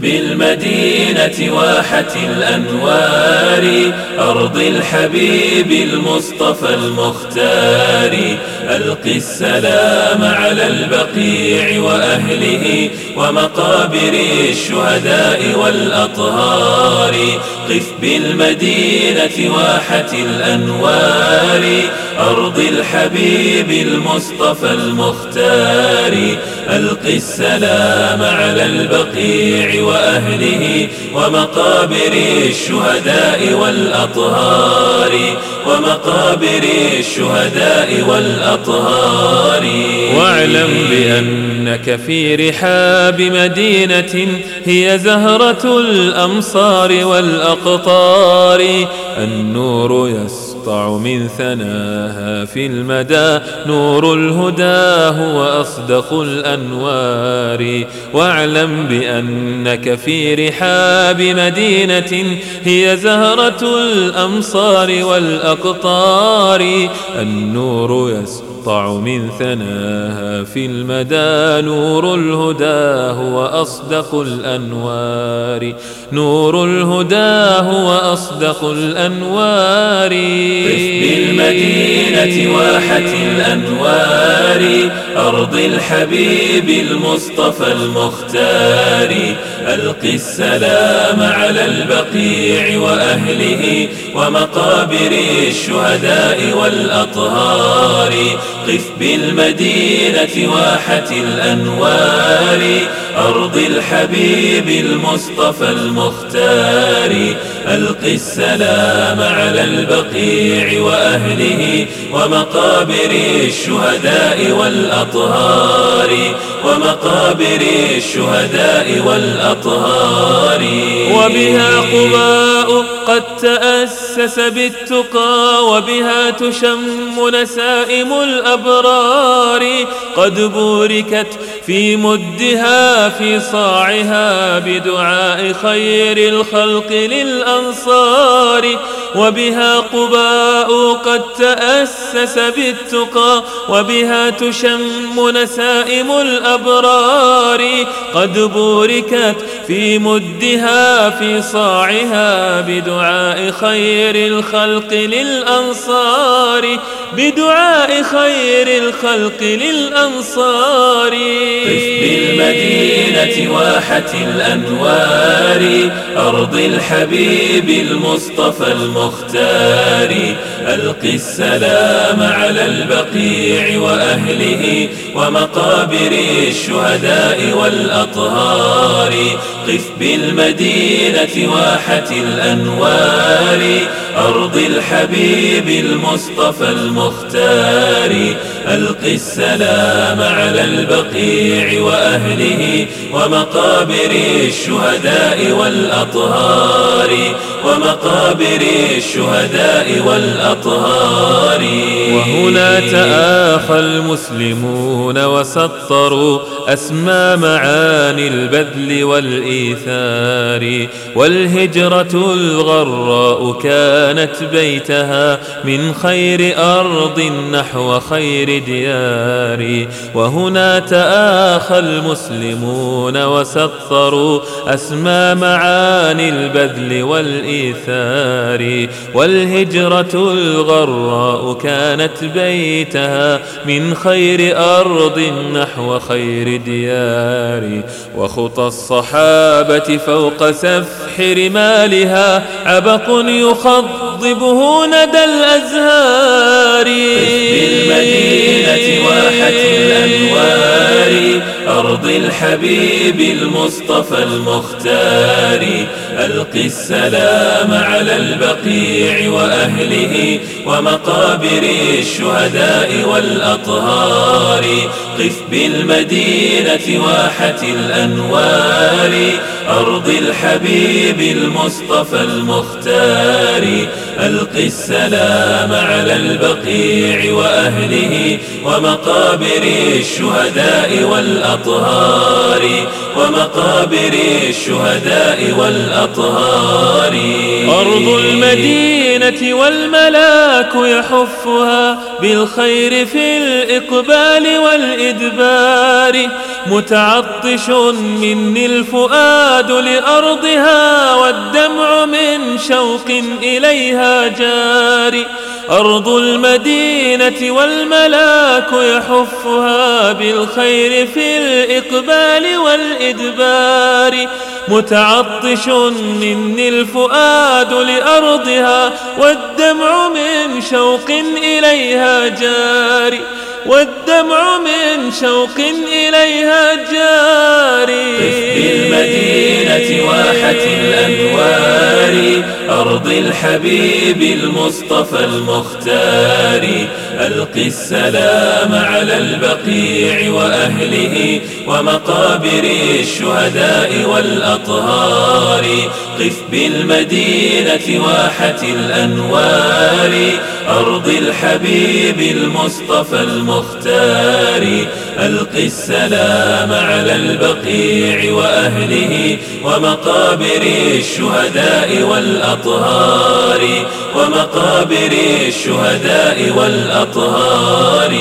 بالمدينة واحة الأنوار أرض الحبيب المصطفى المختار. ألق السلام على البقيع وأهله ومقابر الشهداء والأطهار. قف بالمدينة واحة الأنوار أرض الحبيب المصطفى المختار. ألق السلام على البقيع وأهله ومقابر الشهداء والأطهار. ومقابر الشهداء والأطهار. واعلم بأنك في رحاب مدينة هي زهرة الأمصار والأقطار. النور يسر يسطع من ثناها في المدى. نور الهدى هو أصدق الأنوار. واعلم بأنك في رحاب مدينة. هي زهرة الأمصار والأقطار. النور يسطع يسطع من ثناها في المدى نور الهدى هو أصدق الأنوار. نور الهدى هو أصدق الأنوار. بالمدينة واحة الأنوار. أرض الحبيب المصطفى المختار. ألق السلام على البقيع وأهله ومقابر الشهداء والأطهار. قف بالمدينة واحة الأنوار. أرض الحبيب المصطفى المختار. ألق السلام على البقيع وأهله ومقابر الشهداء والأطهار. ومقابر الشهداء والأطهار. وبها قباء قد تأسس بالتقى. وبها تشم نسائم الأبرار. قد بوركت في مدها في صاعها بدعاء خير الخلق للأنصار. وبها قباء قد تأسس بالتقى وبها تشم نسائم الأبرار قد بوركت في مدها في صاعها بدعاء خير الخلق للأنصار بدعاء خير الخلق للأنصار قف بالمدينة واحة الأنوار أرض الحبيب المصطفى المختار. ألق السلام على البقيع وأهله ومقابر الشهداء والأطهار. قف بالمدينة واحة الأنوار أرض الحبيب المصطفى المختار. ألق السلام على البقيع وأهله ومقابر الشهداء والأطهار ومقابر الشهداء والأطهار. وهنا تآخى المسلمون وسطروا أسمى معاني البذل والإيثار والهجرة الغراء كانت بيتها من خير أرض نحو خير ديار. وهنا تآخى المسلمون وسطروا أسمى معاني البذل والإيثار. والهجرة الغراء كانت بيتها من خير أرض نحو خير ديار. وخطى الصحابة فوق سفح رمالها عبق يخضبه ندى الأزهار. بالمدينة واحة الأنوار. أرض الحبيب المصطفى المختار. ألق السلام على البقيع وأهله ومقابر الشهداء والأطهار. قف بالمدينة واحة الأنوار. أرض الحبيب المصطفى المختار. ألق السلام على البقيع وأهله ومقابر الشهداء والأطهار. ومقابر الشهداء والأطهار. أرض المدينة والملاك يحفها بالخير في الإقبال والإدبار. متعطش مني الفؤاد لأرضها والدمع من شوق إليها جاري. أرض المدينة والملاك يحفها بالخير في الإقبال والإدبار. متعطش مني الفؤاد لأرضها والدمع من شوق إليها جاري. والدمع من شوق إليها جاري. بالمدينة واحة الأنوار. أرض الحبيب المصطفى المختار. ألقي السلام على البقيع وأهله ومقابر الشهداء والأطهار. قف بالمدينة واحة الأنوار. أرض الحبيب المصطفى المختار. ألقي السلام على البقيع وأهله ومقابر الشهداء والأطهار. ومقابر الشهداء والأطهار.